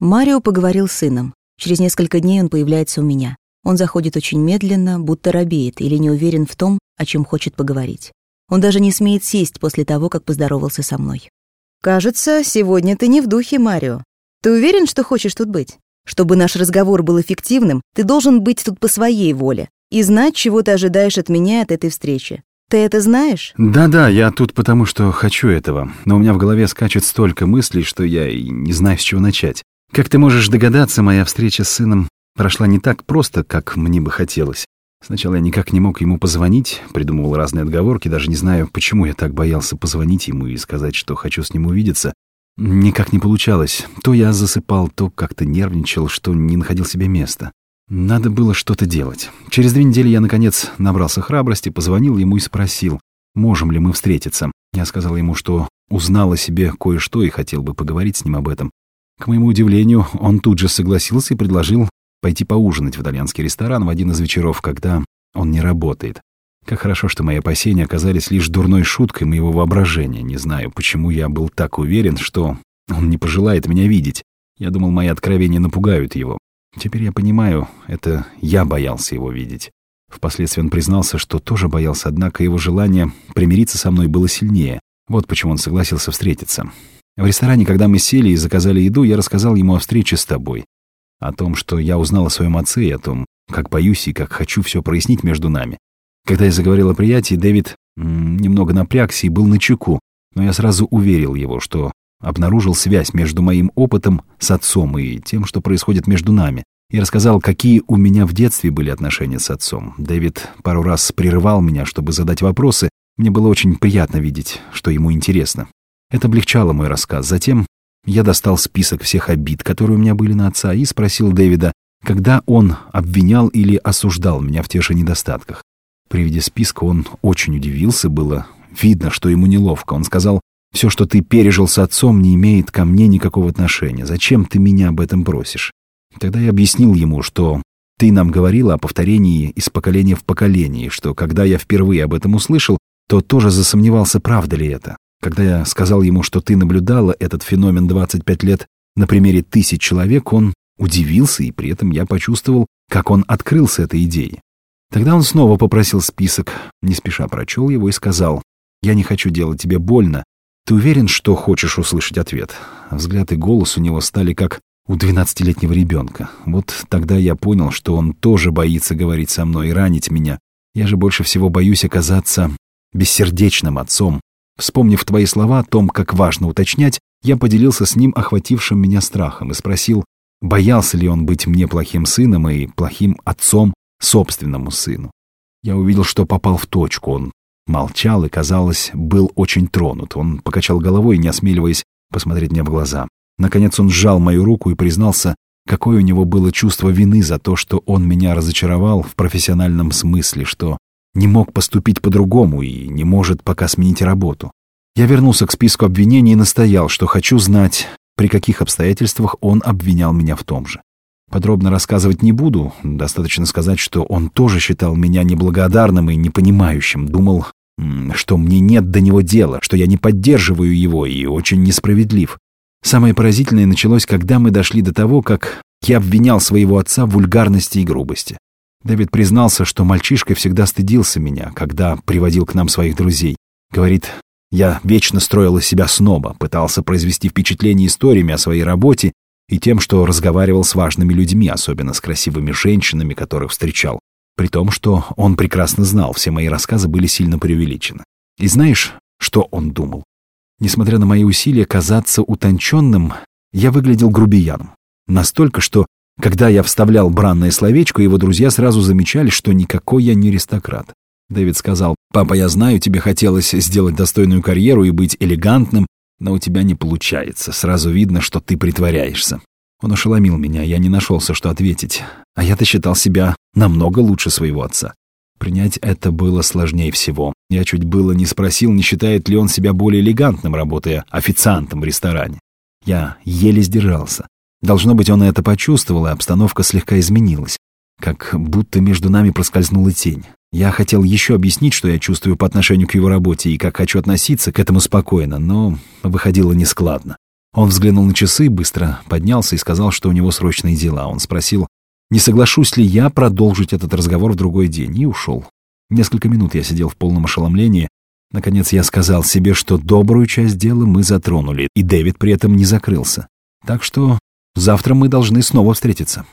Марио поговорил с сыном. Через несколько дней он появляется у меня. Он заходит очень медленно, будто робеет или не уверен в том, о чем хочет поговорить. Он даже не смеет сесть после того, как поздоровался со мной. «Кажется, сегодня ты не в духе, Марио. Ты уверен, что хочешь тут быть? Чтобы наш разговор был эффективным, ты должен быть тут по своей воле и знать, чего ты ожидаешь от меня от этой встречи. Ты это знаешь? Да-да, я тут потому, что хочу этого. Но у меня в голове скачет столько мыслей, что я и не знаю, с чего начать. Как ты можешь догадаться, моя встреча с сыном прошла не так просто, как мне бы хотелось. Сначала я никак не мог ему позвонить, придумывал разные отговорки, даже не знаю, почему я так боялся позвонить ему и сказать, что хочу с ним увидеться. Никак не получалось. То я засыпал, то как-то нервничал, что не находил себе места. Надо было что-то делать. Через две недели я, наконец, набрался храбрости, позвонил ему и спросил, можем ли мы встретиться. Я сказал ему, что узнал о себе кое-что и хотел бы поговорить с ним об этом. К моему удивлению, он тут же согласился и предложил пойти поужинать в итальянский ресторан в один из вечеров, когда он не работает. Как хорошо, что мои опасения оказались лишь дурной шуткой моего воображения. Не знаю, почему я был так уверен, что он не пожелает меня видеть. Я думал, мои откровения напугают его. Теперь я понимаю, это я боялся его видеть. Впоследствии он признался, что тоже боялся, однако его желание примириться со мной было сильнее. Вот почему он согласился встретиться. В ресторане, когда мы сели и заказали еду, я рассказал ему о встрече с тобой. О том, что я узнал о своем отце и о том, как боюсь и как хочу все прояснить между нами. Когда я заговорил о приятии, Дэвид немного напрягся и был на чеку, но я сразу уверил его, что обнаружил связь между моим опытом с отцом и тем, что происходит между нами. Я рассказал, какие у меня в детстве были отношения с отцом. Дэвид пару раз прерывал меня, чтобы задать вопросы. Мне было очень приятно видеть, что ему интересно. Это облегчало мой рассказ. Затем я достал список всех обид, которые у меня были на отца, и спросил Дэвида, когда он обвинял или осуждал меня в тех же недостатках. При виде списка он очень удивился, было видно, что ему неловко. Он сказал, «Все, что ты пережил с отцом, не имеет ко мне никакого отношения. Зачем ты меня об этом просишь?» Тогда я объяснил ему, что ты нам говорила о повторении из поколения в поколение, что когда я впервые об этом услышал, то тоже засомневался, правда ли это. Когда я сказал ему, что ты наблюдала этот феномен 25 лет на примере тысяч человек, он удивился, и при этом я почувствовал, как он открылся этой идее. Тогда он снова попросил список, не спеша прочел его и сказал, «Я не хочу делать тебе больно. Ты уверен, что хочешь услышать ответ?» Взгляд и голос у него стали как у двенадцатилетнего ребенка. Вот тогда я понял, что он тоже боится говорить со мной и ранить меня. Я же больше всего боюсь оказаться бессердечным отцом, Вспомнив твои слова о том, как важно уточнять, я поделился с ним охватившим меня страхом и спросил, боялся ли он быть мне плохим сыном и плохим отцом собственному сыну. Я увидел, что попал в точку. Он молчал и, казалось, был очень тронут. Он покачал головой, не осмеливаясь посмотреть мне в глаза. Наконец он сжал мою руку и признался, какое у него было чувство вины за то, что он меня разочаровал в профессиональном смысле, что не мог поступить по-другому и не может пока сменить работу. Я вернулся к списку обвинений и настоял, что хочу знать, при каких обстоятельствах он обвинял меня в том же. Подробно рассказывать не буду, достаточно сказать, что он тоже считал меня неблагодарным и непонимающим, думал, что мне нет до него дела, что я не поддерживаю его и очень несправедлив. Самое поразительное началось, когда мы дошли до того, как я обвинял своего отца в вульгарности и грубости. Дэвид признался, что мальчишка всегда стыдился меня, когда приводил к нам своих друзей. Говорит, я вечно строил из себя сноба, пытался произвести впечатление историями о своей работе и тем, что разговаривал с важными людьми, особенно с красивыми женщинами, которых встречал. При том, что он прекрасно знал, все мои рассказы были сильно преувеличены. И знаешь, что он думал? Несмотря на мои усилия казаться утонченным, я выглядел грубияном. Настолько, что когда я вставлял бранное словечко, его друзья сразу замечали, что никакой я не аристократ. Дэвид сказал, «Папа, я знаю, тебе хотелось сделать достойную карьеру и быть элегантным, но у тебя не получается. Сразу видно, что ты притворяешься». Он ошеломил меня, я не нашелся, что ответить. А я-то считал себя намного лучше своего отца. Принять это было сложнее всего. Я чуть было не спросил, не считает ли он себя более элегантным, работая официантом в ресторане. Я еле сдержался. Должно быть, он это почувствовал, и обстановка слегка изменилась. Как будто между нами проскользнула тень. Я хотел еще объяснить, что я чувствую по отношению к его работе и как хочу относиться к этому спокойно, но выходило нескладно. Он взглянул на часы, быстро поднялся и сказал, что у него срочные дела. Он спросил, не соглашусь ли я продолжить этот разговор в другой день, и ушел. Несколько минут я сидел в полном ошеломлении. Наконец я сказал себе, что добрую часть дела мы затронули, и Дэвид при этом не закрылся. Так что завтра мы должны снова встретиться.